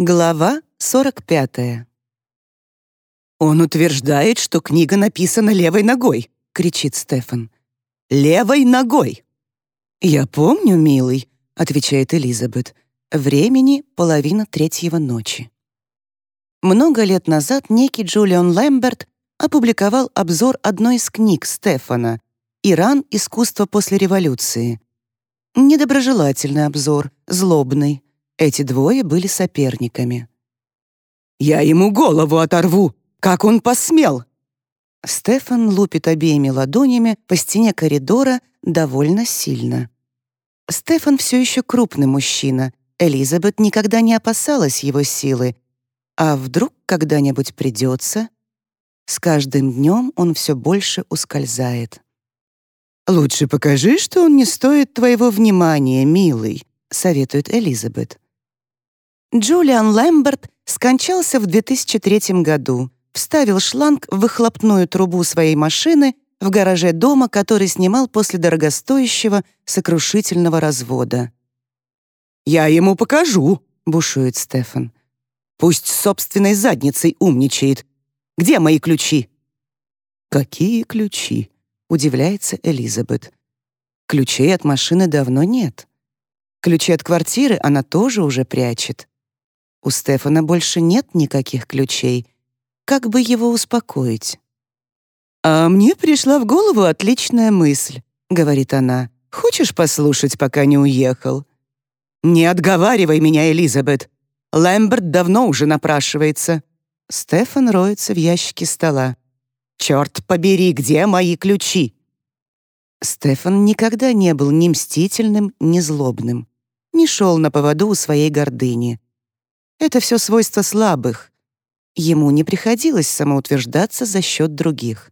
Глава 45. «Он утверждает, что книга написана левой ногой», — кричит Стефан. «Левой ногой!» «Я помню, милый», — отвечает Элизабет. «Времени половина третьего ночи». Много лет назад некий Джулиан Лэмберт опубликовал обзор одной из книг Стефана «Иран. Искусство после революции». Недоброжелательный обзор, злобный. Эти двое были соперниками. «Я ему голову оторву! Как он посмел!» Стефан лупит обеими ладонями по стене коридора довольно сильно. Стефан все еще крупный мужчина. Элизабет никогда не опасалась его силы. А вдруг когда-нибудь придется? С каждым днем он все больше ускользает. «Лучше покажи, что он не стоит твоего внимания, милый», — советует Элизабет. Джулиан Лэмберт скончался в 2003 году, вставил шланг в выхлопную трубу своей машины в гараже дома, который снимал после дорогостоящего сокрушительного развода. «Я ему покажу», — бушует Стефан. «Пусть собственной задницей умничает. Где мои ключи?» «Какие ключи?» — удивляется Элизабет. «Ключей от машины давно нет. Ключи от квартиры она тоже уже прячет. У Стефана больше нет никаких ключей. Как бы его успокоить? «А мне пришла в голову отличная мысль», — говорит она. «Хочешь послушать, пока не уехал?» «Не отговаривай меня, Элизабет. Лэмберт давно уже напрашивается». Стефан роется в ящике стола. «Черт побери, где мои ключи?» Стефан никогда не был ни мстительным, ни злобным. Не шел на поводу у своей гордыни. Это все свойства слабых. Ему не приходилось самоутверждаться за счет других.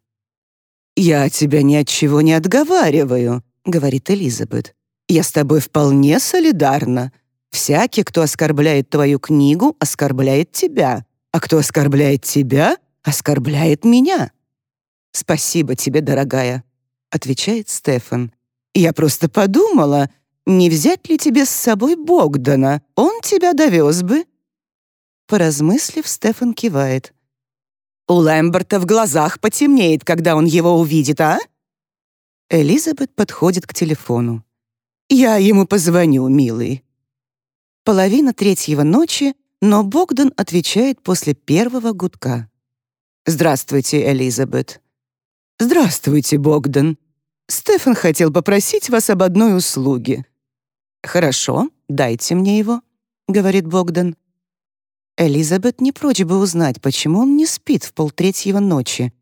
«Я тебя ни от чего не отговариваю», — говорит Элизабет. «Я с тобой вполне солидарна. Всякий, кто оскорбляет твою книгу, оскорбляет тебя, а кто оскорбляет тебя, оскорбляет меня». «Спасибо тебе, дорогая», — отвечает Стефан. «Я просто подумала, не взять ли тебе с собой Богдана? Он тебя довез бы». Поразмыслив, Стефан кивает. «У Лэмберта в глазах потемнеет, когда он его увидит, а?» Элизабет подходит к телефону. «Я ему позвоню, милый». Половина третьего ночи, но Богдан отвечает после первого гудка. «Здравствуйте, Элизабет». «Здравствуйте, Богдан. Стефан хотел попросить вас об одной услуге». «Хорошо, дайте мне его», — говорит Богдан. Элизабет не прочь бы узнать, почему он не спит в полтретьего ночи.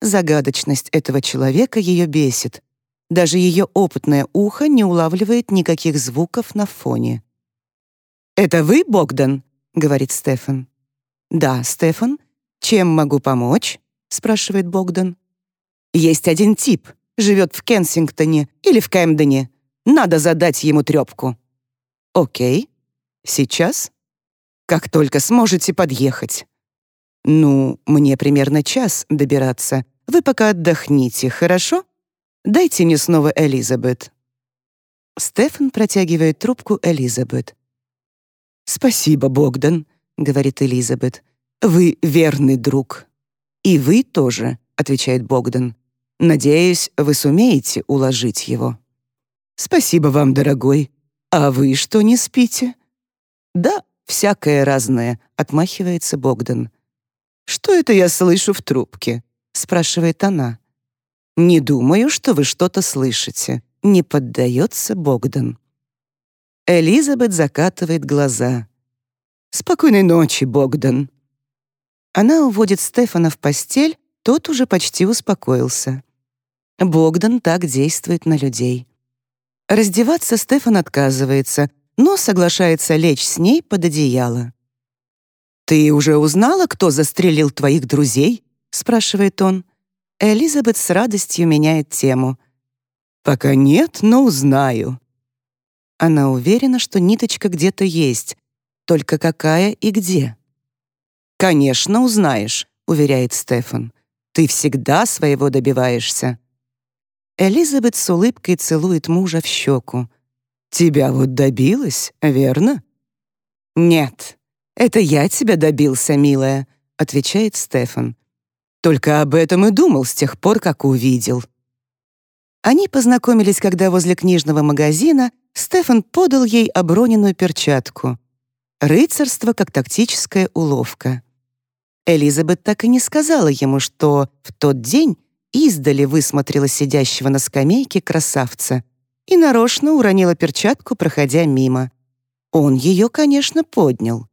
Загадочность этого человека ее бесит. Даже ее опытное ухо не улавливает никаких звуков на фоне. «Это вы, Богдан?» — говорит Стефан. «Да, Стефан. Чем могу помочь?» — спрашивает Богдан. «Есть один тип, живет в Кенсингтоне или в Кэмдене. Надо задать ему трепку». «Окей. Сейчас?» Как только сможете подъехать. Ну, мне примерно час добираться. Вы пока отдохните, хорошо? Дайте мне снова Элизабет. Стефан протягивает трубку Элизабет. «Спасибо, Богдан», — говорит Элизабет. «Вы верный друг». «И вы тоже», — отвечает Богдан. «Надеюсь, вы сумеете уложить его». «Спасибо вам, дорогой. А вы что, не спите?» «Да, «Всякое разное», — отмахивается Богдан. «Что это я слышу в трубке?» — спрашивает она. «Не думаю, что вы что-то слышите», — не поддается Богдан. Элизабет закатывает глаза. «Спокойной ночи, Богдан». Она уводит Стефана в постель, тот уже почти успокоился. Богдан так действует на людей. Раздеваться Стефан отказывается, но соглашается лечь с ней под одеяло. «Ты уже узнала, кто застрелил твоих друзей?» — спрашивает он. Элизабет с радостью меняет тему. «Пока нет, но узнаю». Она уверена, что ниточка где-то есть, только какая и где. «Конечно, узнаешь», — уверяет Стефан. «Ты всегда своего добиваешься». Элизабет с улыбкой целует мужа в щеку. Тебя вот добилась, верно? Нет. это я тебя добился, милая», — отвечает Стефан. «Только об этом и думал с тех пор, как увидел». Они познакомились, когда возле книжного магазина Стефан подал ей оброненную перчатку. Рыцарство как тактическая уловка. Элизабет так и не сказала ему, что в тот день издали высмотрела сидящего на скамейке красавца и нарочно уронила перчатку, проходя мимо. Он ее, конечно, поднял.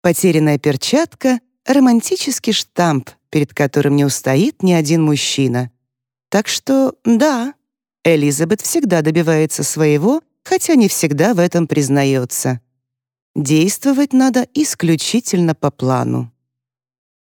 Потерянная перчатка — романтический штамп, перед которым не устоит ни один мужчина. Так что, да, Элизабет всегда добивается своего, хотя не всегда в этом признается. Действовать надо исключительно по плану.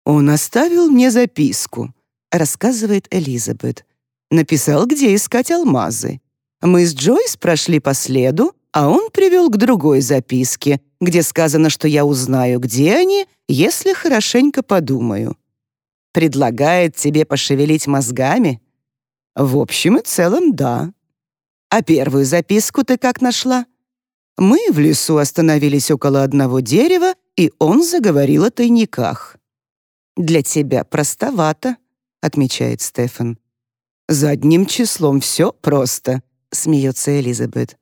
«Он оставил мне записку», — рассказывает Элизабет. «Написал, где искать алмазы. Мы с Джойс прошли по следу, а он привел к другой записке, где сказано, что я узнаю, где они, если хорошенько подумаю. Предлагает тебе пошевелить мозгами? В общем и целом, да. А первую записку ты как нашла? Мы в лесу остановились около одного дерева, и он заговорил о тайниках. «Для тебя простовато», — отмечает Стефан. «Задним числом все просто», — смеется Элизабет.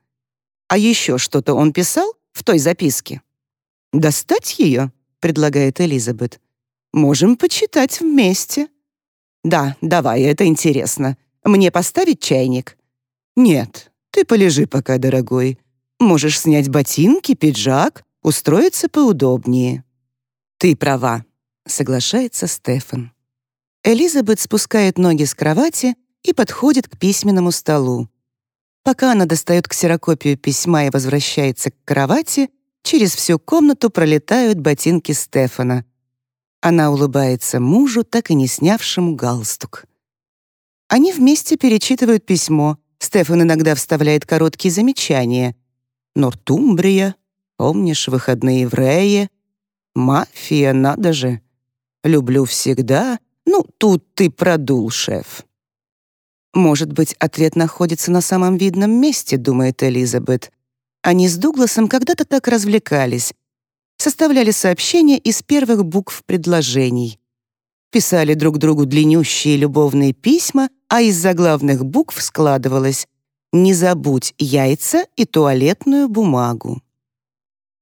«А еще что-то он писал в той записке?» «Достать ее?» — предлагает Элизабет. «Можем почитать вместе». «Да, давай, это интересно. Мне поставить чайник?» «Нет, ты полежи пока, дорогой. Можешь снять ботинки, пиджак, устроиться поудобнее». «Ты права», — соглашается Стефан. Элизабет спускает ноги с кровати и подходит к письменному столу. Пока она достает ксерокопию письма и возвращается к кровати, через всю комнату пролетают ботинки Стефана. Она улыбается мужу, так и не снявшему галстук. Они вместе перечитывают письмо. Стефан иногда вставляет короткие замечания. «Нортумбрия», «Помнишь выходные в Рее?» «Мафия, надо же!» «Люблю всегда», «Ну, тут ты продул, шеф». «Может быть, ответ находится на самом видном месте», — думает Элизабет. Они с Дугласом когда-то так развлекались. Составляли сообщения из первых букв предложений. Писали друг другу длиннющие любовные письма, а из заглавных букв складывалось «Не забудь яйца и туалетную бумагу».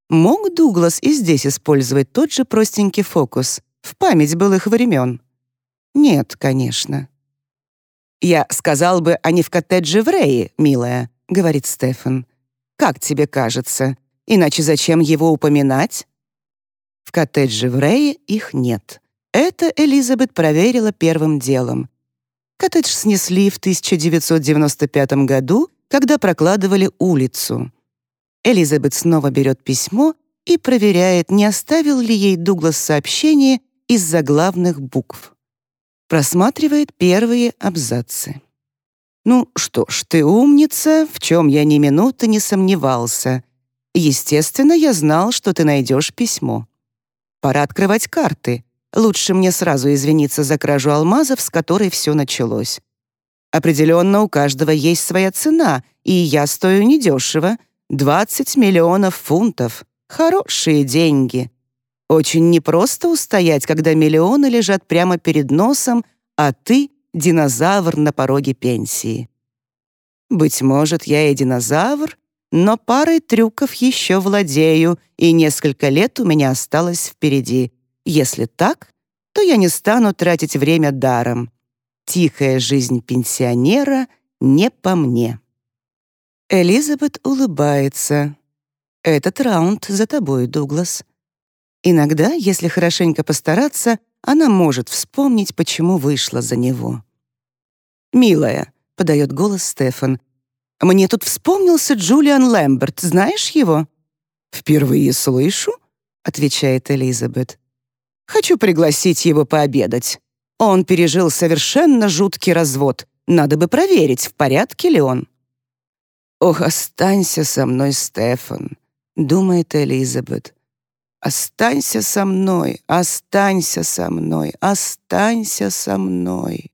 Мог Дуглас и здесь использовать тот же простенький фокус в память былых времен? Нет, конечно. «Я сказал бы, они в коттедже в Рее, милая», — говорит Стефан. «Как тебе кажется? Иначе зачем его упоминать?» В коттедже в Рее их нет. Это Элизабет проверила первым делом. Коттедж снесли в 1995 году, когда прокладывали улицу. Элизабет снова берет письмо и проверяет, не оставил ли ей Дуглас сообщение из заглавных букв просматривает первые абзацы. «Ну что ж, ты умница, в чем я ни минуты не сомневался. Естественно, я знал, что ты найдешь письмо. Пора открывать карты. Лучше мне сразу извиниться за кражу алмазов, с которой все началось. Определенно, у каждого есть своя цена, и я стою недешево. 20 миллионов фунтов. Хорошие деньги. Очень непросто устоять, когда миллионы лежат прямо перед носом, а ты — динозавр на пороге пенсии. Быть может, я и динозавр, но парой трюков еще владею, и несколько лет у меня осталось впереди. Если так, то я не стану тратить время даром. Тихая жизнь пенсионера не по мне. Элизабет улыбается. «Этот раунд за тобой, Дуглас. Иногда, если хорошенько постараться, она может вспомнить, почему вышла за него. «Милая», — подает голос Стефан, «мне тут вспомнился Джулиан Лэмберт, знаешь его?» «Впервые слышу», — отвечает Элизабет. «Хочу пригласить его пообедать. Он пережил совершенно жуткий развод. Надо бы проверить, в порядке ли он». «Ох, останься со мной, Стефан», — думает Элизабет. Останься со мной, останься со мной, останься со мной.